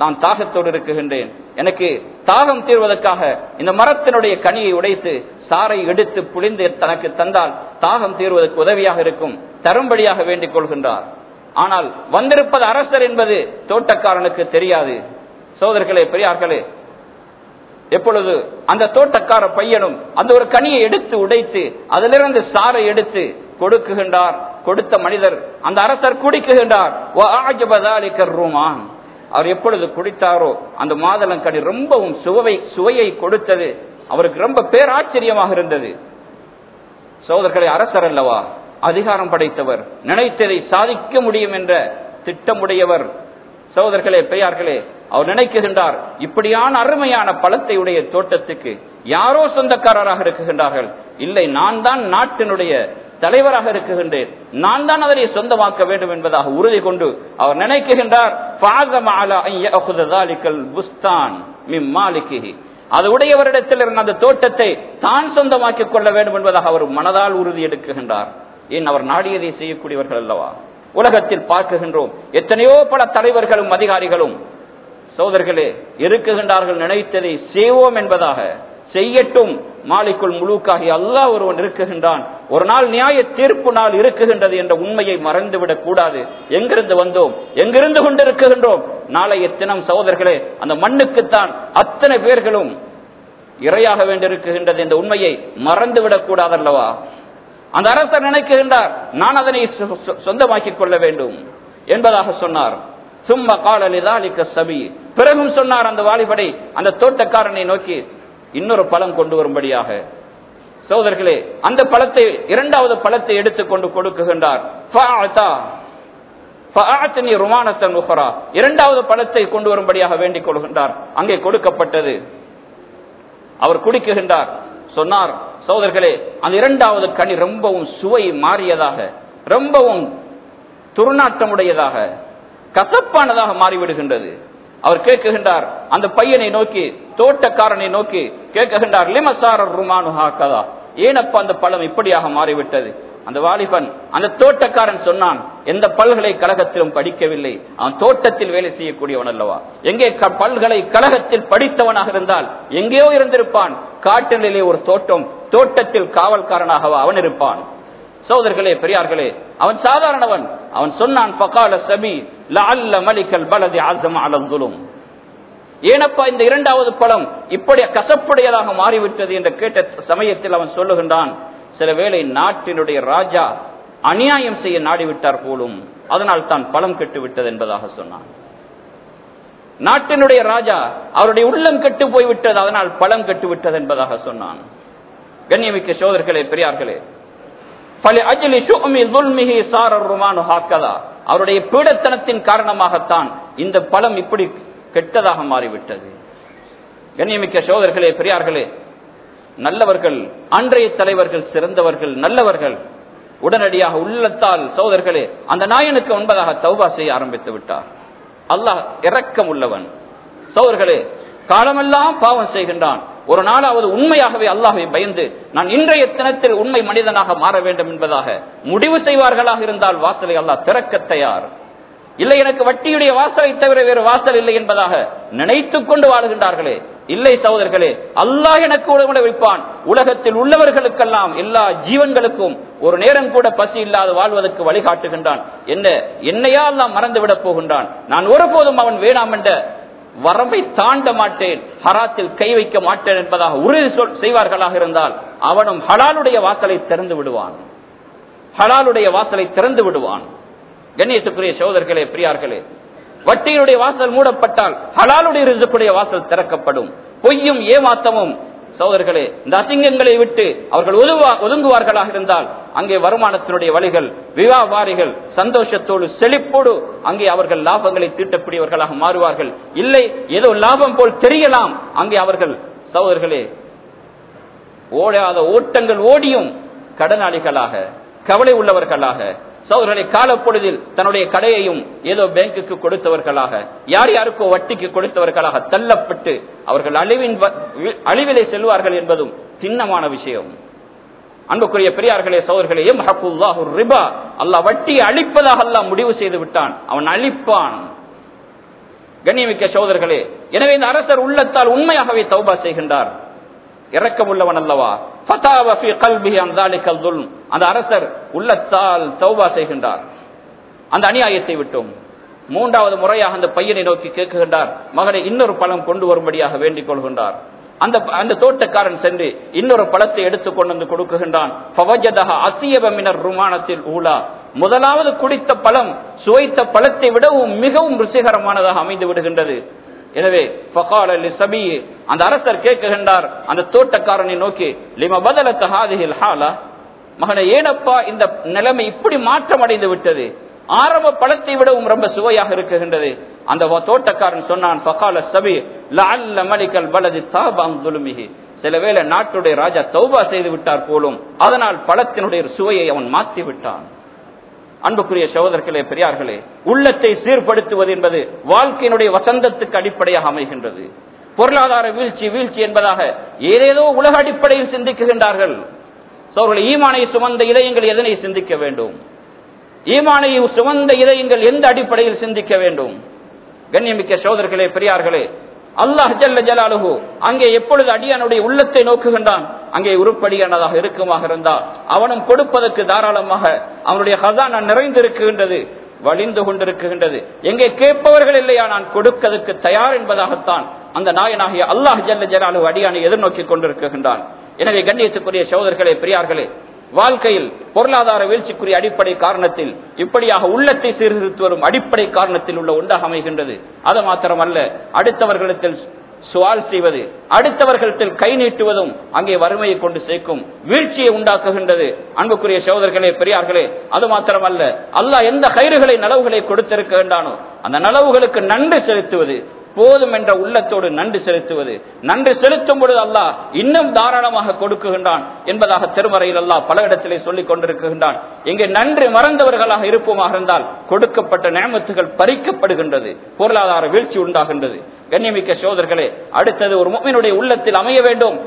நான் தாகத்தோடு இருக்குகின்றேன் எனக்கு தாகம் தீர்வதற்காக இந்த மரத்தினுடைய கனியை உடைத்து சாரை எடுத்து புளிந்து தனக்கு தந்தால் தாகம் தீர்வதற்கு உதவியாக இருக்கும். தரும்படியாக வேண்டிக் கொள்கின்றார். ஆனால் வந்திருப்பது அரசர் என்பது தோட்டக்காரனுக்கு தெரியாது. சோதர்களே பெரியார்களே எப்பொழுது அந்த தோட்டக்கார பையனும் அந்த ஒரு கனியை எடுத்து உடைத்து அதிலிருந்து சாரை எடுத்து கொடுக்குகின்றார். கொடுத்த மனிதர் அந்த அரசர் குடிக்குகின்றார். ரூமான். அவர் எப்பொழுது குடித்தாரோ அந்த மாதளங்கனி ரொம்பவும் சுவை சுவையை கொடுத்தது. அவருக்கு ரொம்ப பேராச்சரியமாக இருந்தது. சோதர்களை அரசர் அல்லவா? அதிகாரம் படைத்தவர். நினைத்ததை சாதிக்க முடியும் என்ற திட்டமுடையவர். சகோதரர்களே பெயார்களே அவர் நினைக்கின்றார் இப்படியான அருமையான பழத்தை உடைய தோட்டத்துக்கு யாரோ சொந்தக்காரராக இருக்குகின்றார்கள் இல்லை நான் தான் நாட்டினுடைய தலைவராக இருக்குகின்றேன் நான் தான் அதனை சொந்தமாக்க வேண்டும் என்பதாக உறுதி கொண்டு அவர் நினைக்குகின்றார் அது உடையவரிடத்தில் இருந்த அந்த தோட்டத்தை தான் சொந்தமாக்கிக் கொள்ள வேண்டும் என்பதாக அவர் மனதால் உறுதி எடுக்குகின்றார் ஏன் அவர் நாடியதை செய்யக்கூடியவர்கள் அல்லவா? உலகத்தில் பார்க்குகின்றோம். எத்தனையோ பல தலைவர்களும் அதிகாரிகளும் சோதர்களே இருக்குகின்றார்கள் நினைத்ததை செய்வோம் என்பதாக செய்யட்டும் மாலைக்குள் முழுக்காகி அல்லாஹ் ஒருவன் இருக்குகின்றான். ஒரு நாள் நியாய தீர்ப்பு நாள் இருக்குகின்றது என்ற உண்மையை மறந்துவிடக் கூடாது. எங்கிருந்து வந்தோம்? எங்கிருந்து கொண்டிருக்குகின்றோம் நாளைய தினம் சகோதரர்களே அந்த மண்ணுக்குத்தான் அத்தனை பேர்களும் இரையாக வேண்டியிருக்குகின்றது என்ற உண்மையை மறந்துவிடக் கூடாதல்லவா? அந்த அரசர் நினைக்குகின்றார் நான் அதனை சொ- சொந்தமாக்கிக் கொள்ள வேண்டும் என்பதாக சொன்னார். சும்மா காலலிதாலிக்க சபி பிறகும் சொன்னார் அந்த வாலிபடை அந்த தோட்டக்காரனை நோக்கி இன்னொரு பழம் கொண்டு வரும்படியாக. சோதர்களே அந்த பழத்தை இரண்டாவது பழத்தை எடுத்துக்கொண்டு கொடுக்குகின்றார். இரண்டாவது பழத்தை கொண்டு வரும்படியாக வேண்டிக் கொள்கின்றார். அங்கே கொடுக்கப்பட்டது. அவர் குடிக்குகின்றார். சொன்னார் சோதர்களே அந்த இரண்டாவது கனி ரொம்பவும் சுவை மாறியதாக ரொம்பவும் துர்நாற்றமுடையதாக கசப்பானதாக மாறிவிடுகின்றது. அவர் கேட்குகின்றார் அந்த பையனை நோக்கி தோட்டக்காரனை நோக்கி கேட்குகின்றார் லிமசார ருமானு ஹாக்கதா ஏனப்பா அந்த பழம் இப்படியாக மாறிவிட்டது? அந்த வாலிபன் அந்த தோட்டக்காரன் சொன்னான் எந்த பல்கலைக்கழகத்திலும் படிக்கவில்லை. அவன் தோட்டத்தில் வேலை செய்யக்கூடியவன் அல்லவா? எங்கே க- பல்கலைக்கழகத்தில் படித்தவனாக இருந்தால் எங்கேயோ இருந்திருப்பான். காட்டிலே ஒரு தோட்டம் தோட்டத்தில் காவல்காரனாகவா அவன் இருப்பான். சோதர்களே பெரியார்களே அவன் சாதாரணவன். அவன் சொன்னான் ஃபகால சபி லஅல்ல மலிக்கல் பலதி ஆசம அலந்துலும் ஏனப்பா இந்த இரண்டாவது பழம் இப்படி கசப்புடையதாக மாறிவிட்டது என்று கேட்ட சமயத்தில் அவன் சொல்லுகின்றான் சில வேளை நாட்டினுடைய ராஜா அநியாயம் செய்ய நாடிவிட்டார் போலும் அதனால் தான் பழம் கெட்டு விட்டது என்பதாக சொன்னான். நாட்டினுடைய ராஜா அவருடைய உள்ளம் கெட்டு போய்விட்டது அதனால் பழம் கெட்டு விட்டது என்பதாக சொன்னான். கண்ணியமிக்க சோதர்களே பெரியார்களே. அவருடைய பீடத்தனத்தின் காரணமாகத்தான் இந்த பலம் இப்படி கெட்டதாக மாறிவிட்டது. கண்ணியமிக்க சோதர்களே பெரியார்களே. நல்லவர்கள் அன்றைய தலைவர்கள் சிறந்தவர்கள் நல்லவர்கள் உடனடியாக உள்ளத்தால் சோதர்களே அந்த நாயனுக்கு ஒன்பதாக தௌபா செய்ய ஆரம்பித்து விட்டார். அல்லாஹ் இரக்கம் உள்ளவன் சோதர்களே காலமெல்லாம் பாவம் செய்கின்றான். ஒரு நாளாவது உண்மையாகவே அல்லாஹை பயந்து நான் இன்றைய தினத்தில் உண்மை மனிதனாக மாற வேண்டும் என்பதாக முடிவு செய்வார்களாக இருந்தால் வாசலை அல்லாஹ் திறக்க தயார். இல்லை எனக்கு வட்டியுடைய வாசலை தவிர வேறு வாசல் இல்லை என்பதாக நினைத்துக் கொண்டு வாழுகின்றார்களே. இல்லை சகோதரர்களே அல்லாஹ் எனக்கு உணவு உலகத்தில் உள்ளவர்களுக்கெல்லாம் எல்லா ஜீவன்களுக்கும் ஒரு நேரம் கூட பசி இல்லாது வாழ்வதற்கு வழிகாட்டுகின்றான். என்ன? என்னையா எல்லாம் மறந்து விடப் போகின்றான். நான் ஒருபோதும் அவன் வேணாம் என்ற வரம்பை தாண்ட மாட்டேன் ஹராத்தில் கை வைக்க மாட்டேன் என்பதாக உறுதி சொல் செய்வார்களாக இருந்தால் அவனும் ஹலாலுடைய வாசலை திறந்து விடுவான். ஹலாலுடைய வாசலை திறந்து விடுவான். கண்ணியத்துக்குரிய சோதர்களே பிரியார்களே வட்டியினுடைய வாசல் மூடப்பட்டால் ஹலாலுடைய ரிசுக்குடைய வாசல் திறக்கப்படும். பொய்யும் ஏமாத்தமும் சோதர்களே இந்த அசிங்கங்களை விட்டு அவர்கள் ஒதுங்குவார்களாக இருந்தால் அங்கே வருமானத்தினுடைய வழிகள் விவாபாரிகள் சந்தோஷத்தோடு செழிப்போடு அங்கே அவர்கள் லாபங்களை தீட்டக்கூடியவர்களாக மாறுவார்கள். இல்லை ஏதோ லாபம் போல் தெரியலாம். அங்கே அவர்கள் சகோதரர்களே ஓடாத ஓட்டங்கள் ஓடியும் கடனாளிகளாக கவலை உள்ளவர்களாக சகோதரர்களை காலப்பொழுதில் தன்னுடைய கடையையும் ஏதோ பேங்குக்கு கொடுத்தவர்களாக யார் யாருக்கோ வட்டிக்கு கொடுத்தவர்களாக தள்ளப்பட்டு அவர்கள் அழிவின் வ- வி- அழிவிலே செல்வார்கள் என்பதும் சின்னமான விஷயம். அன்புக்குரிய பெரியார்களே சோர்களே ரிபா. அல்லா வட்டி அழிப்பதாக அல்லா முடிவு செய்து விட்டான். அவன் அழிப்பான். கண்ணியமிக்க சோதர்களே எனவே இந்த அரசர் உள்ளத்தால் உண்மையாகவே தௌபா செய்கின்றார். இறக்கம் உள்ளவன் அல்லவா? அந்த அரசர் உள்ளத்தால் தௌபா செய்கின்றார். அந்த அநியாயத்தை விட்டும். மூன்றாவது முறையாக அந்த பையனை நோக்கி கேட்குகின்றார். மகனை இன்னொரு பழம் கொண்டு வரும்படியாக வேண்டிக் கொள்கின்றார். அந்த அந்த தோட்டக்காரன் சென்று இன்னொரு பழத்தை எடுத்து கொண்டு வந்து கொடுக்குகின்றான். ஃபவஜதஹ ருமானத்தில் ஊலா. முதலாவது குடித்த பழம் சுவைத்த பழத்தை விடவும் மிகவும் ருசிகரமானதாக அமைந்து விடுகின்றது. எனவே அந்த அரசர் கேட்குகின்றார் அந்த தோட்டக்காரனை நோக்கி லிம பதலத்த ஹாலா? மகனை ஏனப்பா இந்த நிலைமை இப்படி மாற்றம் அடைந்து விட்டது? ஆரம்ப பழத்தை விடவும் ரொம்ப சுவையாக இருக்குகின்றது. அந்த தோட்டக்காரன் சொன்னான் ஃபகால சபி லஅல்ல மலிகல் பலதி தாபாங் துலுமிஹி. சில வேளை நாட்டுடைய ராஜா தௌபா செய்து விட்டார் போலும் அதனால் பழத்தினுடைய சுவையை அவன் மாற்றி விட்டான். அன்புக்குரிய சகோதரர்களே பெரியார்களே உள்ளத்தை சீர்படுத்துவது என்பது வாழ்க்கையினுடைய வசந்தத்துக்கு அடிப்படையாக அமைகின்றது. பொருளாதார வீழ்ச்சி வீழ்ச்சி என்பதாக ஏதேதோ உலக அடிப்படையில் சிந்திக்குகின்றார்கள். சோழர்கள் ஈமானை சுமந்த இதயங்கள் எதனை சிந்திக்க வேண்டும்? ஈமானை சுமந்த இதயங்கள் எந்த அடிப்படையில் சிந்திக்க வேண்டும்? கண்ணியமிக்க சோதர்களே பெரியார்களே அல்லாஹ் ஜல்ல ஜலாலுஹு அங்கே எப்பொழுது அடியானுடைய உள்ளத்தை நோக்குகின்றான்? அங்கே உருப்படியானதாக இருக்குமாக இருந்தால் அவனும் கொடுப்பதற்கு தாராளமாக அவனுடைய ஹசானா நிறைந்திருக்குகின்றது வழிந்து கொண்டிருக்குகின்றது எங்கே கேட்பவர்கள் இல்லையா? நான் கொடுக்கதற்கு தயார் என்பதாகத்தான் அந்த நாயனாகிய அல்லாஹ் ஜல்ல ஜலாலு அடியானை எதிர்நோக்கி கொண்டிருக்கின்றான். எனவே கண்ணியத்துக்குரிய சோதர்களே பெரியார்களே வாழ்க்கையில் பொருளாதார வீழ்ச்சிக்குரிய அடிப்படை காரணத்தில் இப்படியாக உள்ளத்தை சீர்திருத்துவரும் அடிப்படை காரணத்தில் உள்ள ஒன்றாக அமைகின்றது. அது மாத்திரமல்ல அடுத்தவர்களிடத்தில் சுவால் செய்வது அடுத்தவர்களிடத்தில் கை நீட்டுவதும் அங்கே வறுமையை கொண்டு சேர்க்கும் வீழ்ச்சியை உண்டாக்குகின்றது. அன்புக்குரிய சகோதரர்களே பெரியார்களே அது மாத்திரமல்ல அல்லாஹ் எந்த கயிறுகளை நலவுகளை கொடுத்திருக்கின்றானோ அந்த நலவுகளுக்கு நன்றி செலுத்துவது போதும் என்ற உள்ளத்தோடு நன்றி செலுத்துவது. நன்றி செலுத்தும் பொழுது அல்லாஹ் இன்னும் தாராளமாக கொடுக்குகின்றான் என்பதாக திருமறையில் அல்லாஹ் பல இடத்திலே சொல்லிக் கொண்டிருக்கின்றான். இங்கே நன்றி மறந்தவர்களாக இருப்போமாக இருந்தால் கொடுக்கப்பட்ட நேமத்துகள் பறிக்கப்படுகின்றது. பொருளாதார வீழ்ச்சி உண்டாகின்றது. கண்ணியமிக்க சோதர்களே அடுத்தது ஒரு முக்மினுடைய உள்ளத்தில் அமைய வேண்டும்.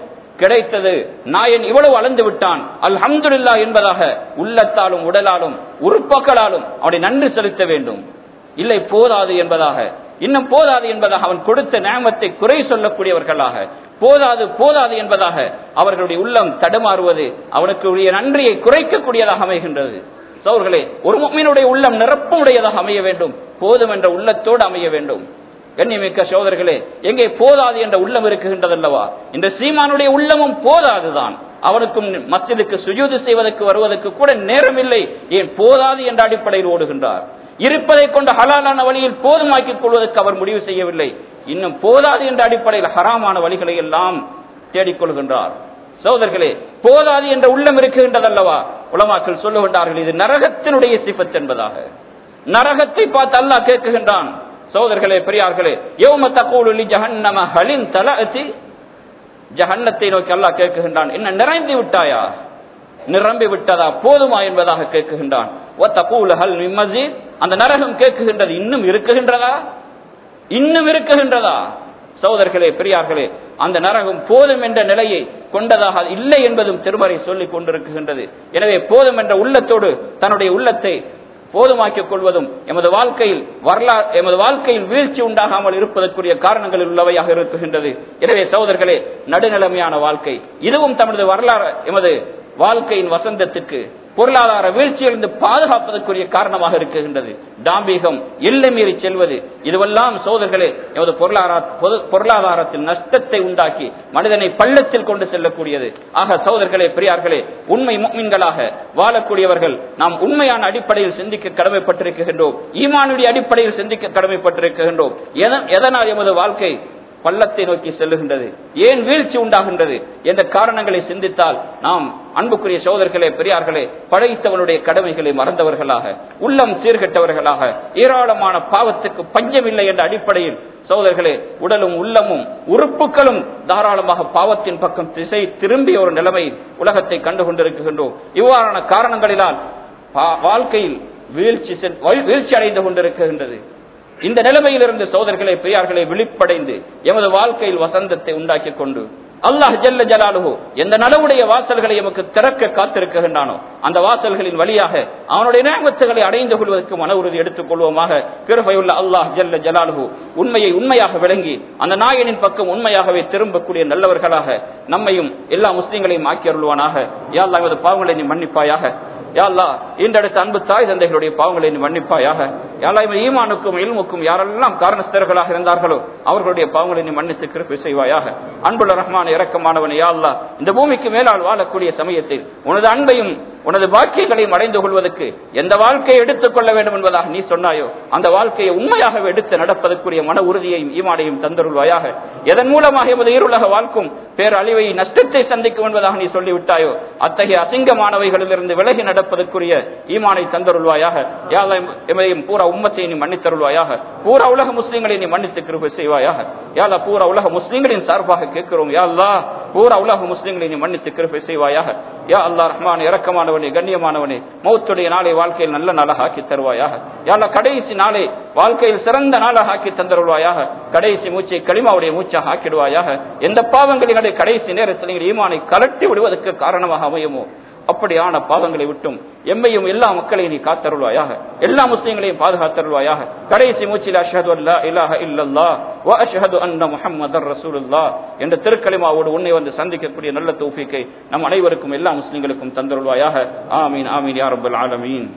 கிடைத்தது நாயன் இவ்வளவு அளந்து விட்டான். அல்ஹம்துல்லா என்பதாக உள்ளத்தாலும் உடலாலும் உறுப்பக்களாலும் அவனை நன்றி செலுத்த வேண்டும். இல்லை போதாது என்பதாக இன்னும் போதாது என்பதாக அவன் கொடுத்த நேமத்தை குறை சொல்லக்கூடியவர்களாக. போதாது போதாது என்பதாக அவர்களுடைய உள்ளம் தடுமாறுவது அவனுக்கு நன்றியை குறைக்கக்கூடியதாக அமைகின்றது. சோர்களே ஒரு முக்மீனுடைய உள்ளம் நிரப்பமுடையதாக அமைய வேண்டும். போதும் என்ற உள்ளத்தோடு அமைய வேண்டும். கண்ணியமிக்க சோதர்களே எங்கே போதாது என்ற உள்ளம் இருக்குகின்றதல்லவா? இந்த சீமானுடைய உள்ளமும் போதாதுதான். அவனுக்கும் மஸ்ஜிதுக்கு சுஜூது செய்வதற்கு வருவதற்கு கூட நேரமில்லை. ஏன் போதாது என்ற அடிப்படையில் ஓடுகின்றார். இருப்பதை கொண்டு ஹலாலான வழியில் போதுமாக்கிக் கொள்வதற்கு அவர் முடிவு செய்யவில்லை. இன்னும் போதாது என்ற அடிப்படையில் ஹராமான வழிகளை எல்லாம் தேடிக்கொள்கின்றார் சோதர்களே போதாது என்ற உள்ளம் இருக்குகின்றதல்லவா உலமாக்கள் சொல்லுகின்றார்கள் இது நரகத்தினுடைய சிபத் என்பதாக. நரகத்தை பார்த்து அல்லாஹ் கேட்குகின்றான். சோதர்களே பெரியார்களே யோம தகூலி ஜஹன்னம ஹலின் தலஅதி? ஜஹன்னத்தை நோக்கி அல்லாஹ் கேட்குகின்றான் என்ன நிறைந்து விட்டாயா? நிரம்பி விட்டதா? போதுமா என்பதாக கேட்குகின்றான். அந்த நரகம் கேட்குகின்றது இன்னும் இருக்குகின்றதா? இன்னும் இருக்குகின்றதா? சோதர்களே பெரியார்களே அந்த நரகம் போதும் என்ற நிலையை கொண்டதாக இல்லை என்பதும் திருமறை சொல்லிக் கொண்டிருக்கின்றது. எனவே போதும் என்ற உள்ளத்தோடு தன்னுடைய உள்ளத்தை போதுமாக்கிக் கொள்வதும் எமது வாழ்க்கையில் வரலாறு எமது வாழ்க்கையில் வீழ்ச்சி உண்டாகாமல் இருப்பதற்குரிய காரணங்களில் உள்ளவையாக இருக்குகின்றது. எனவே சகோதரர்களே நடுநிலைமையான வாழ்க்கை. இதுவும் தமது வரலாறு எமது வாழ்க்கையின் வசந்தத்துக்கு பொருளாதார வீழ்ச்சியிலிருந்து பாதுகாப்பதற்குரிய காரணமாக இருக்குகின்றது தாம்பீகம் எல்லை மீறி செல்வது. இதுவெல்லாம் சோதர்களே எமது பொருளாதார பொருளாதாரத்தில் நஷ்டத்தை உண்டாக்கி மனிதனை பள்ளத்தில் கொண்டு செல்லக்கூடியது. ஆக சோதர்களே பெரியார்களே உண்மை மீன்களாக வாழக்கூடியவர்கள் நாம் உண்மையான அடிப்படையில் சிந்திக்க கடமைப்பட்டிருக்கின்றோம். ஈமானுடைய அடிப்படையில் சிந்திக்க கடமைப்பட்டிருக்கின்றோம். எதனால் எமது வாழ்க்கை பள்ளத்தை நோக்கி செல்லுகின்றது? ஏன் வீழ்ச்சி உண்டாகின்றது? என்ற காரணங்களை சிந்தித்தால் நாம் அன்புக்குரிய சோதர்களே பெரியார்களே படைத்தவனுடைய கடமைகளை மறந்தவர்களாக உள்ளம் சீர்கெட்டவர்களாக ஏராளமான பாவத்துக்கு பஞ்சமில்லை என்ற அடிப்படையில் சோதர்களே உடலும் உள்ளமும் உறுப்புகளும் தாராளமாக பாவத்தின் பக்கம் திசை திரும்பிய ஒரு நிலைமை உலகத்தை கண்டு கொண்டிருக்கின்றோம் இவ்வாறான காரணங்களினால் வாழ்க்கையில் வீழ்ச்சி வீழ்ச்சி அடைந்து கொண்டிருக்கின்றது. இந்த நிலைமையிலிருந்து சோதர்களை பெரியார்களை விழிப்படைந்து எமது வாழ்க்கையில் வசந்தத்தை உண்டாக்கி கொண்டு அல்லாஹ் ஜல்ல ஜலாலுஹு எந்த நலவுடைய வாசல்களை எமக்கு திறக்க காத்திருக்கின்றானோ அந்த வாசல்களின் வழியாக அவனுடைய நேமத்துகளை அடைந்து கொள்வதற்கு மன உறுதி எடுத்துக் கொள்வோமாக. கிருபையுள்ள அல்லாஹ் ஜல்ல ஜலாலுஹு உண்மையை உண்மையாக விளங்கி அந்த நாயனின் பக்கம் உண்மையாகவே திரும்பக்கூடிய நல்லவர்களாக நம்மையும் எல்லா முஸ்லீம்களையும் ஆக்கி அருள்வானாக. யாழ்லா எமது பாவங்களை நீ மன்னிப்பாயாக. யாழ்லா இன்றடுத்த அன்பு தாய் தந்தைகளுடைய பாவங்களை மன்னிப்பாயாக. யாழா இவன் ஈமானுக்கும் இல்முக்கும் யாரெல்லாம் காரணஸ்தர்களாக இருந்தார்களோ அவர்களுடைய பாவங்களை நீ மன்னித்து கிருப்பி செய்வாயாக. அன்புள்ள ரஹ்மான இறக்கமானவன் யாழ்லா இந்த பூமிக்கு மேலால் வாழக்கூடிய சமயத்தில் உனது அன்பையும் உனது பாக்கியங்களையும் அடைந்து கொள்வதற்கு எந்த வாழ்க்கையை எடுத்துக் கொள்ள வேண்டும் என்பதாக நீ சொன்னாயோ அந்த வாழ்க்கையை உண்மையாக எடுத்து நடப்பதற்குரிய மன உறுதியையும் ஈமானையும் தந்தருள்வாயாக. எதன் மூலமாக எமது ஈருலக வாழ்க்கும் பேரழிவை நஷ்டத்தை சந்திக்கும் என்பதாக நீ சொல்லிவிட்டாயோ அத்தகைய அசிங்கமானவைகளிலிருந்து விலகி நடப்பதற்குரிய ஈமானை தந்தருள்வாயாக. எமதையும் பூரா உம்மத்தை நீ மன்னித்தருள்வாயாக. பூரா உலக முஸ்லீம்களை நீ மன்னித்து கிருபை செய்வாயாக. யாழ பூரா உலக முஸ்லீம்களின் சார்பாக கேட்கிறோம். யாழ்லா பூரா உலக முஸ்லிம்களை நீ மன்னித்து கிருபை செய்வாயாக. யா அல்லா ரஹ்மான் இறக்கமான கண்ணியமானவனே மௌத்துடைய நாளை வாழ்க்கையில் நல்ல நாளாக ஆக்கி தருவாயாக. யா கடைசி நாளை வாழ்க்கையில் சிறந்த நாளாக ஆக்கி தந்தருள்வாயாக. கடைசி மூச்சை களிமாவுடைய மூச்சாக ஆக்கிடுவாயாக. எந்த பாவங்களினுடைய கடைசி நேரத்தில் நீங்கள் ஈமானை கலட்டி விடுவதற்கு காரணமாக அமையுமோ? அப்படியான பாதங்களை விட்டும் எம்மையும் எல்லா மக்களையும் நீ காத்தருள்வாயாக. எல்லா முஸ்லீம்களையும் பாதுகாத்தருள்வாயாக. கடைசி மூச்சில் அஷஹது அல்லா இலாஹ இல்லல்லா வ அஷ்ஹது அன்ன முஹம்மதர் ரசூலுல்லாஹ் என்ற திருக்கலிமாவோடு உன்னை வந்து சந்திக்கக்கூடிய நல்ல தூஃபிக்கை நம் அனைவருக்கும் எல்லா முஸ்லீம்களுக்கும் தந்தருள்வாயாக. ஆமீன் ஆமீன் யார் ரப்பல் ஆலமீன்.